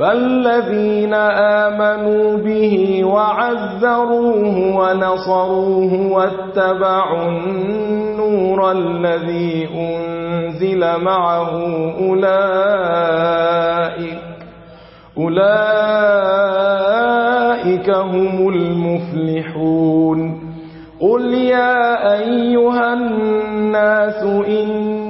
فالذين آمنوا به وعذروه ونصروه واتبعوا النور الذي أنزل معه أولئك, أولئك هم المفلحون. قل يا أيها الناس إن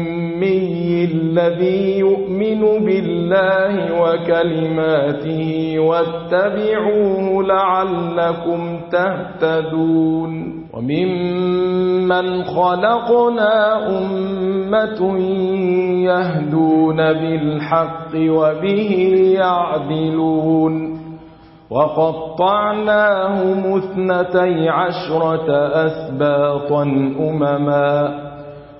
الذي يؤمن بالله وكلماته واتبعوه لعلكم تهتدون. وممن خلقنا أمة يهدون بالحق وبه يعدلون. وقطعناهم اثنتي عشرة أسباطا أمما.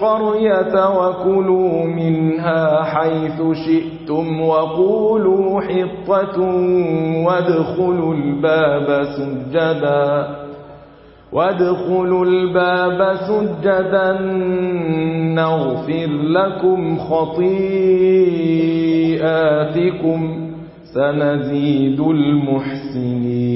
القرية وكلوا منها حيث شئتم وقولوا حطة وادخلوا الباب سجدا وادخلوا الباب سجدا نغفر لكم خطيئاتكم سنزيد المحسنين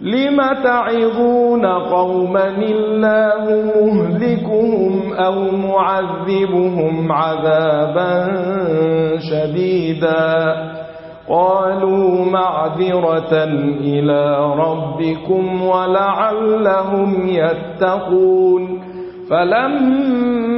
لم تعظون قوما الله مهلكهم أو معذبهم عذابا شديدا قالوا معذرة إلى ربكم ولعلهم يتقون فلما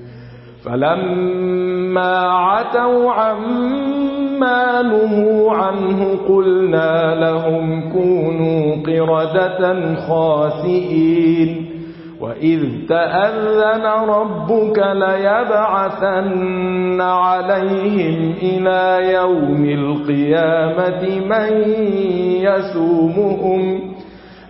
فلما عتوا عما نهوا عنه قلنا لهم كونوا قردة خاسئين. وإذ تأذن ربك ليبعثن عليهم إلى يوم القيامة من يسومهم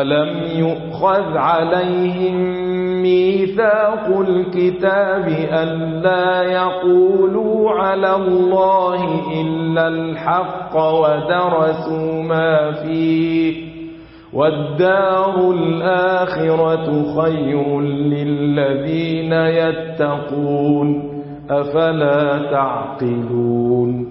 ألم يؤخذ عليهم ميثاق الكتاب أن لا يقولوا على الله إلا الحق ودرسوا ما فيه والدار الآخرة خير للذين يتقون أفلا تعقلون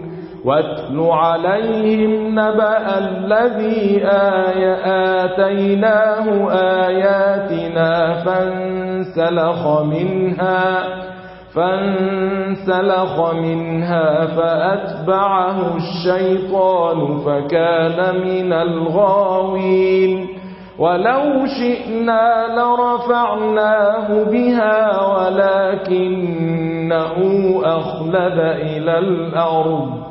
واتل عليهم نبأ الذي آي آتيناه آياتنا فانسلخ منها فانسلخ منها فأتبعه الشيطان فكان من الغاوين. ولو شئنا لرفعناه بها ولكنه أخلد إلى الأرض.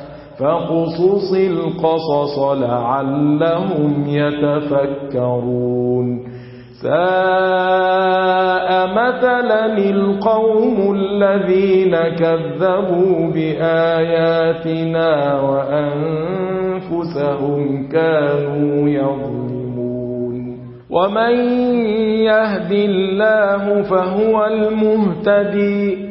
فاقصص القصص لعلهم يتفكرون. ساء مثلا القوم الذين كذبوا بآياتنا وأنفسهم كانوا يظلمون. ومن يهدي الله فهو المهتدي.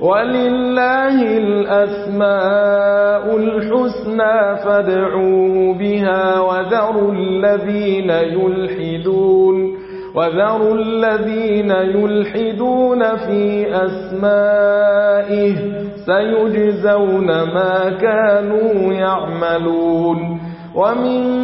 ولله الأسماء الحسنى فادعوه بها وذروا الذين يلحدون وذروا الذين يلحدون في أسمائه سيجزون ما كانوا يعملون ومن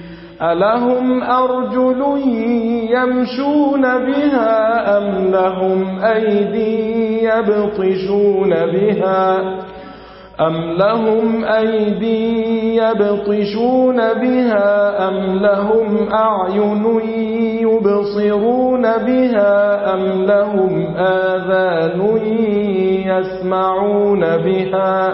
ألهم أرجل يمشون بها أم لهم أيدي يبطشون بها أم لهم أَيْدٍ يبطشون بها أم لهم أعين يبصرون بها أم لهم آذان يسمعون بها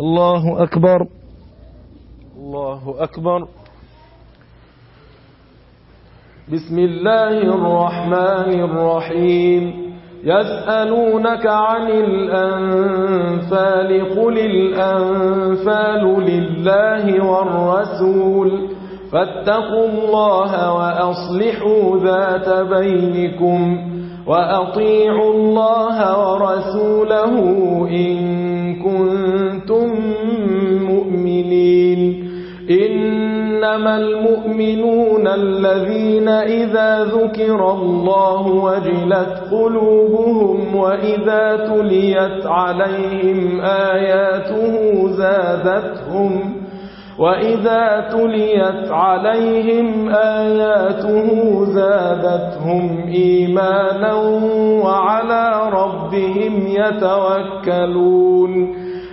الله أكبر الله أكبر بسم الله الرحمن الرحيم يسألونك عن الأنفال قل الأنفال لله والرسول فاتقوا الله وأصلحوا ذات بينكم وأطيعوا الله ورسوله إن كنتم كنتم مؤمنين. إنما المؤمنون الذين إذا ذكر الله وجلت قلوبهم وإذا تليت عليهم آياته زادتهم وَإِذَا تُلِيَتْ عَلَيْهِمْ آيَاتُهُ زَادَتْهُمْ إِيمَانًا وَعَلَى رَبِّهِمْ يَتَوَكَّلُونَ.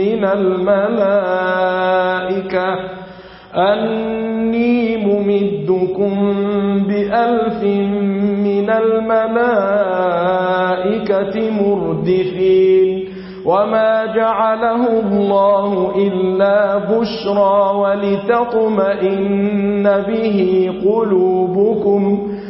من الملائكة. أني ممدكم بألف من الملائكة مردفين. وما جعله الله إلا بشرى ولتطمئن به قلوبكم.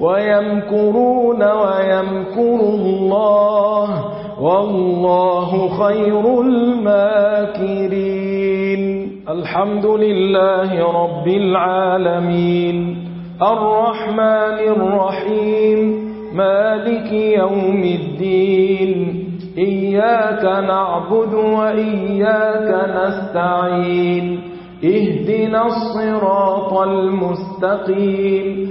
ويمكرون ويمكر الله والله خير الماكرين الحمد لله رب العالمين الرحمن الرحيم مالك يوم الدين إياك نعبد وإياك نستعين اهدنا الصراط المستقيم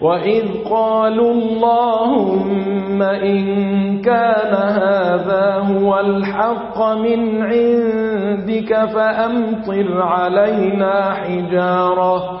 وَإِذْ قَالُوا اللَّهُمَّ إِن كَانَ هَذَا هُوَ الْحَقَّ مِنْ عِندِكَ فَأَمْطِرْ عَلَيْنَا حِجَارَةً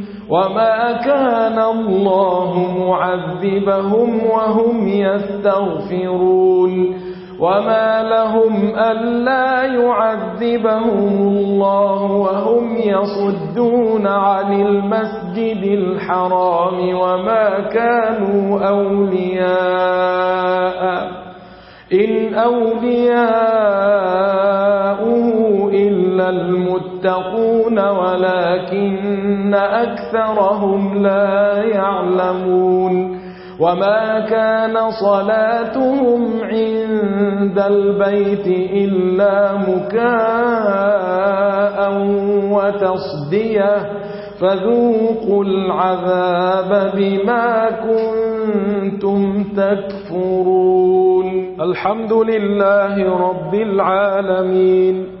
وما كان الله معذبهم وهم يستغفرون وما لهم ألا يعذبهم الله وهم يصدون عن المسجد الحرام وما كانوا أولياء إن أولياؤه المتقون ولكن أكثرهم لا يعلمون وما كان صلاتهم عند البيت إلا مكاء وتصدية فذوقوا العذاب بما كنتم تكفرون. الحمد لله رب العالمين.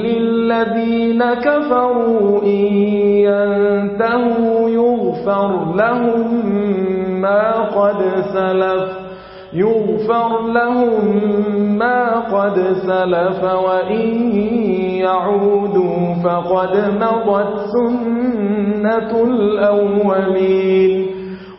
الذين كفروا إن ينتهوا يغفر لهم ما قد سلف يغفر لهم ما قد سلف وإن يعودوا فقد مضت سنة الأولين.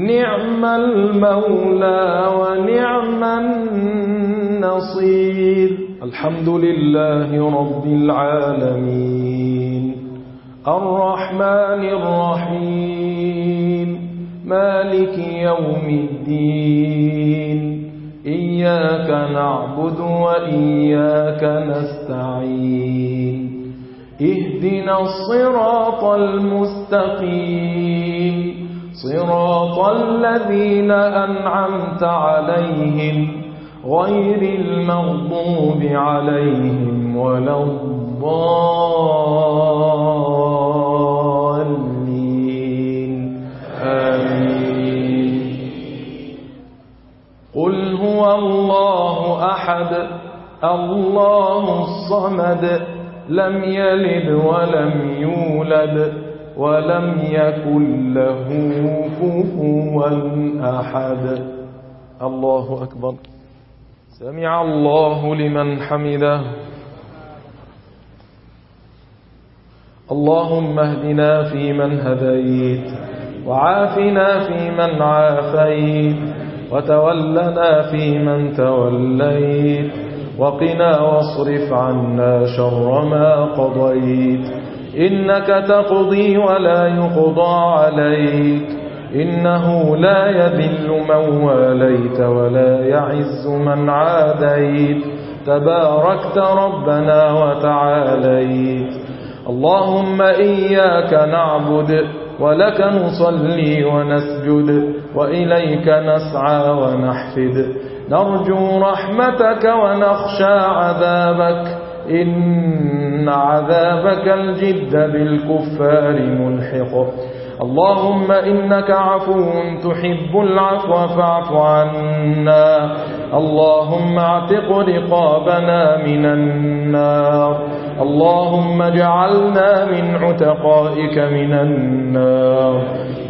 نعم المولى ونعم النصير. الحمد لله رب العالمين. الرحمن الرحيم. مالك يوم الدين. إياك نعبد وإياك نستعين. اهدنا الصراط المستقيم. صراط الذين أنعمت عليهم غير المغضوب عليهم ولا الضالين. آمين. قل هو الله أحد. الله الصمد. لم يلد ولم يولد. ولم يكن له كفوا أحد. الله أكبر سمع الله لمن حمده. اللهم اهدنا فيمن هديت وعافنا فيمن عافيت وتولنا فيمن توليت وقنا واصرف عنا شر ما قضيت إنك تقضي ولا يقضى عليك. إنه لا يذل من واليت ولا يعز من عاديت. تباركت ربنا وتعاليت. اللهم إياك نعبد ولك نصلي ونسجد وإليك نسعى ونحفد. نرجو رحمتك ونخشى عذابك. إن عذابك الجد بالكفار ملحق. اللهم إنك عفو تحب العفو فاعف عنا. اللهم اعتق رقابنا من النار. اللهم اجعلنا من عتقائك من النار.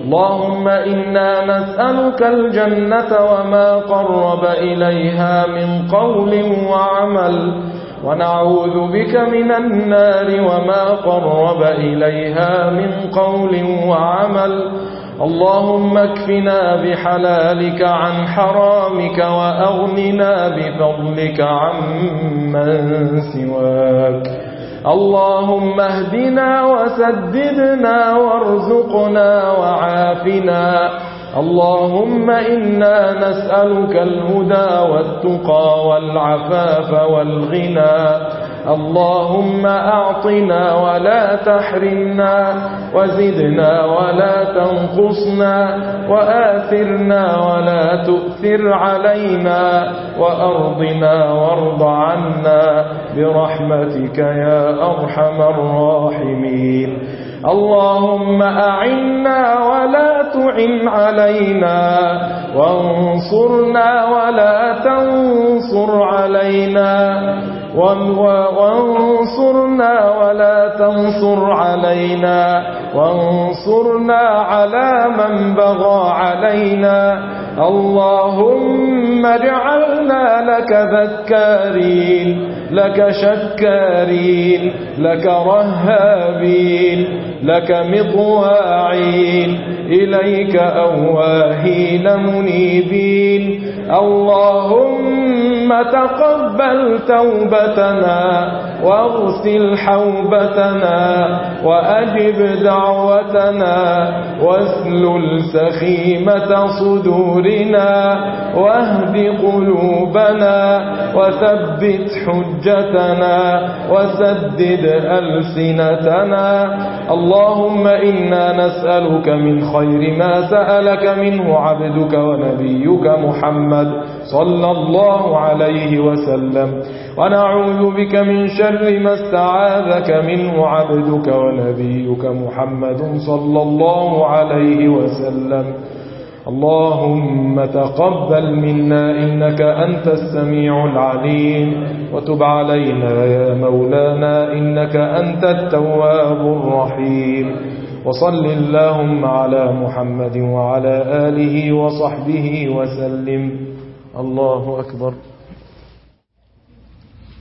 اللهم إنا نسألك الجنة وما قرب إليها من قول وعمل. ونعوذ بك من النار وما قرب إليها من قول وعمل. اللهم اكفنا بحلالك عن حرامك وأغننا بفضلك عمن سواك. اللهم اهدنا وسددنا وارزقنا وعافنا. اللهم إنا نسألك الهدى والتقى والعفاف والغنى. اللهم أعطنا ولا تحرمنا وزدنا ولا تنقصنا وآثرنا ولا تؤثر علينا وأرضنا وارض عنا برحمتك يا أرحم الراحمين. اللهم أعنا ولا تعن علينا وانصرنا ولا تنصر علينا وانصرنا ولا تنصر علينا وانصرنا على من بغى علينا. اللهم اجعلنا لك ذكارين. لك شكارين لك رهابين لك مطواعين إليك أواهين منيبين. اللهم تقبل توبتنا واغسل حوبتنا وأجب دعوتنا واسلل سخيمة صدورنا واهد قلوبنا وثبت حجتنا حجتنا وسدد ألسنتنا. اللهم إنا نسألك من خير ما سألك منه عبدك ونبيك محمد صلى الله عليه وسلم. ونعوذ بك من شر ما استعاذك منه عبدك ونبيك محمد صلى الله عليه وسلم. اللهم تقبل منا إنك أنت السميع العليم وتب علينا يا مولانا إنك أنت التواب الرحيم وصل اللهم على محمد وعلى آله وصحبه وسلم. الله أكبر.